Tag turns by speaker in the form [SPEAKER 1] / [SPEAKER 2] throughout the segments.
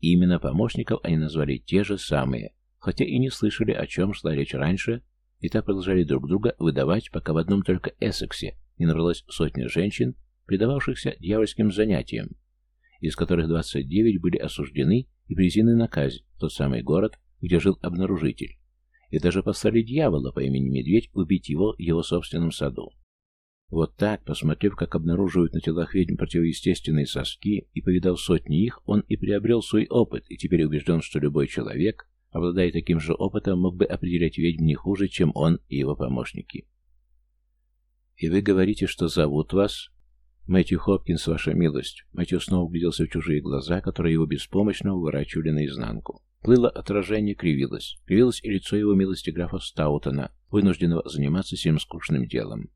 [SPEAKER 1] И именно помощников они назвали те же самые, хотя и не слышали, о чем шла речь раньше, и так продолжали друг друга выдавать, пока в одном только Эссексе не набралось сотни женщин, предававшихся дьявольским занятиям, из которых 29 были осуждены и привезены на казнь в тот самый город, где жил обнаружитель, и даже послали дьявола по имени Медведь убить его в его собственном саду. Вот так, посмотрев, как обнаруживают на телах ведьм противоестественные соски, и повидав сотни их, он и приобрел свой опыт, и теперь убежден, что любой человек, обладая таким же опытом, мог бы определять ведьм не хуже, чем он и его помощники. «И вы говорите, что зовут вас?» «Мэтью Хопкинс, ваша милость». Мэтью снова угляделся в чужие глаза, которые его беспомощно выворачивали наизнанку. Плыло отражение, кривилось. Кривилось и лицо его милости графа Стаутона, вынужденного заниматься всем скучным делом.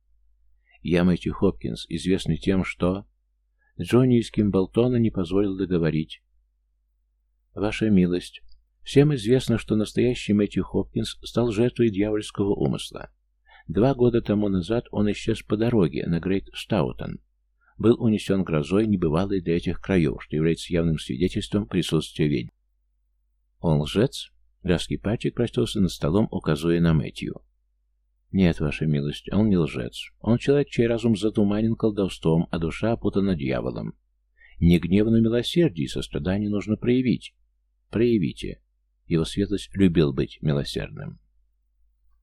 [SPEAKER 1] Я Мэтью Хопкинс, известный тем, что... Джонни из Кимболтона не позволил договорить. Ваша милость, всем известно, что настоящий Мэтью Хопкинс стал жертвой дьявольского умысла. Два года тому назад он исчез по дороге на Грейт Стаутон. Был унесен грозой, небывалой для этих краев, что является явным свидетельством присутствия ведьм. Он лжец? Графский пальчик простился над столом, указывая на Мэтью. «Нет, ваша милость, он не лжец. Он человек, чей разум затуманен колдовством, а душа опутана дьяволом. Не гнев, но милосердие и сострадание нужно проявить. Проявите. Его светлость любил быть милосердным.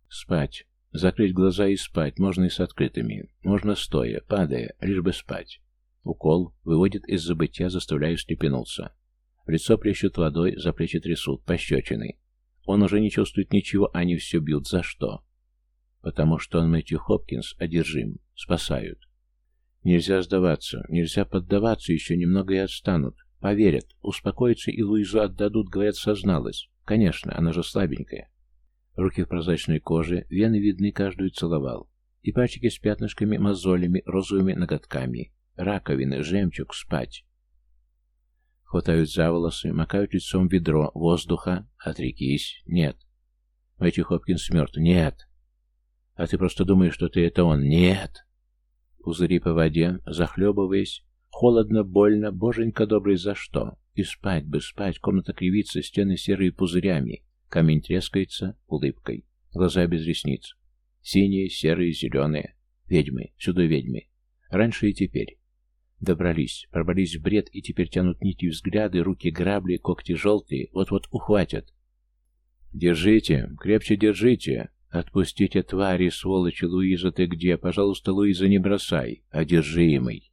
[SPEAKER 1] Спать. Закрыть глаза и спать. Можно и с открытыми. Можно стоя, падая, лишь бы спать. Укол выводит из забытия, заставляя степенуться. лицо плещут водой, за плечи трясут, пощечины. Он уже не чувствует ничего, они все бьют. За что? Потому что он Мэтью Хопкинс одержим. Спасают. Нельзя сдаваться, нельзя поддаваться, еще немного и отстанут. Поверят, успокоятся и Луизу отдадут, говорят, созналась. Конечно, она же слабенькая. Руки в прозрачной коже, вены видны, каждую целовал. И пальчики с пятнышками, мозолями, розовыми ноготками. Раковины, жемчуг, спать. Хватают за волосы, макают лицом ведро, воздуха. Отрекись. Нет. Мэтью Хопкинс мертв. Нет. А ты просто думаешь, что ты это он. Нет. Пузыри по воде, захлебываясь. Холодно, больно, боженька добрый, за что? И спать бы, спать, комната кривится, стены серые пузырями. Камень трескается улыбкой. Глаза без ресниц. Синие, серые, зеленые. Ведьмы, сюда ведьмы. Раньше и теперь. Добрались, пробрались в бред и теперь тянут нити взгляды, руки грабли, когти желтые, вот-вот ухватят. «Держите, крепче держите!» «Отпустите, твари, сволочи, Луиза, ты где? Пожалуйста, Луиза, не бросай. Одержимый».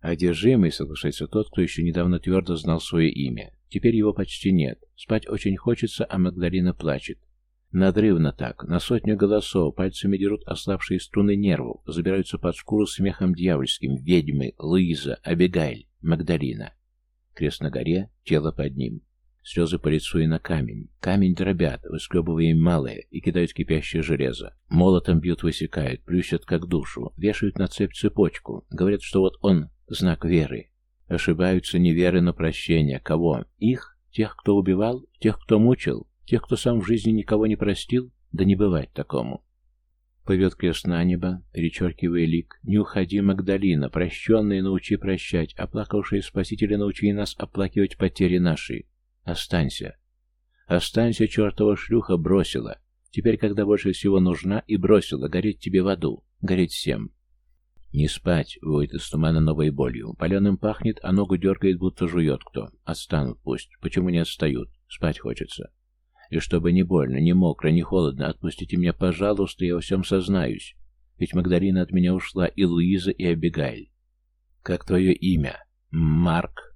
[SPEAKER 1] Одержимый, соглашается тот, кто еще недавно твердо знал свое имя. Теперь его почти нет. Спать очень хочется, а Магдалина плачет. Надрывно так, на сотню голосов, пальцами дерут ослабшие струны нервов, забираются под шкуру смехом дьявольским. Ведьмы, Луиза, Абигайль, Магдалина. Крест на горе, тело под ним. Слезы по лицу и на камень. Камень дробят, выскребывая им малое, и кидают кипящее железо. Молотом бьют, высекают, плющат как душу, вешают на цепь цепочку. Говорят, что вот он, знак веры. Ошибаются не веры, но прощения. Кого? Их? Тех, кто убивал? Тех, кто мучил? Тех, кто сам в жизни никого не простил? Да не бывать такому. Плывет крест на небо, перечеркивая лик. Не уходи, Магдалина, прощенные научи прощать, оплакавшие Спасителя научи нас оплакивать потери наши. Останься. Останься, чертова шлюха, бросила. Теперь, когда больше всего нужна, и бросила, гореть тебе в аду, гореть всем. Не спать, воет из тумана новой болью. Паленым пахнет, а ногу дергает, будто жует кто. Отстанут пусть. Почему не отстают? Спать хочется. И чтобы не больно, не мокро, не холодно, отпустите меня, пожалуйста, я во всем сознаюсь. Ведь Магдалина от меня ушла, и Луиза, и Абигайль. Как твое имя? Марк?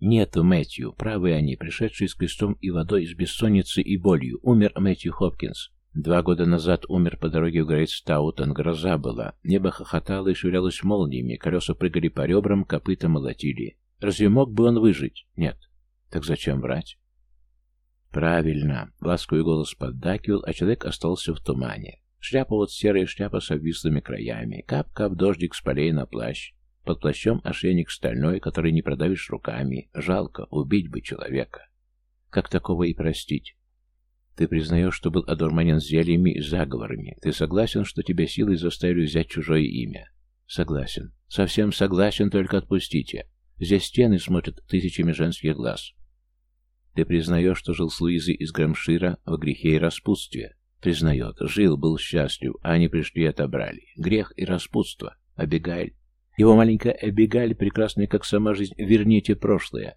[SPEAKER 1] Нет, Мэтью, правы они, пришедшие с крестом и водой, с бессонницей и болью. Умер Мэтью Хопкинс. Два года назад умер по дороге в Грейт-Стаутон, гроза была. Небо хохотало и швырялось молниями, колеса прыгали по ребрам, копыта молотили. Разве мог бы он выжить? Нет. Так зачем врать? Правильно. Ласковый голос поддакивал, а человек остался в тумане. Шляпа вот серая шляпа с обвислыми краями. Кап-кап дождик с полей на плащ. Под плащом ошейник стальной, который не продавишь руками. Жалко, убить бы человека. Как такого и простить? Ты признаешь, что был одурманен зельями и заговорами. Ты согласен, что тебя силой заставили взять чужое имя? Согласен. Совсем согласен, только отпустите. Здесь стены смотрят тысячами женских глаз. Ты признаешь, что жил с Луизой из Грамшира во грехе и распутстве? Признает. Жил, был счастлив, а они пришли и отобрали. Грех и распутство. Абигаль. Его маленькая Абигаль, прекрасная как сама жизнь, верните прошлое.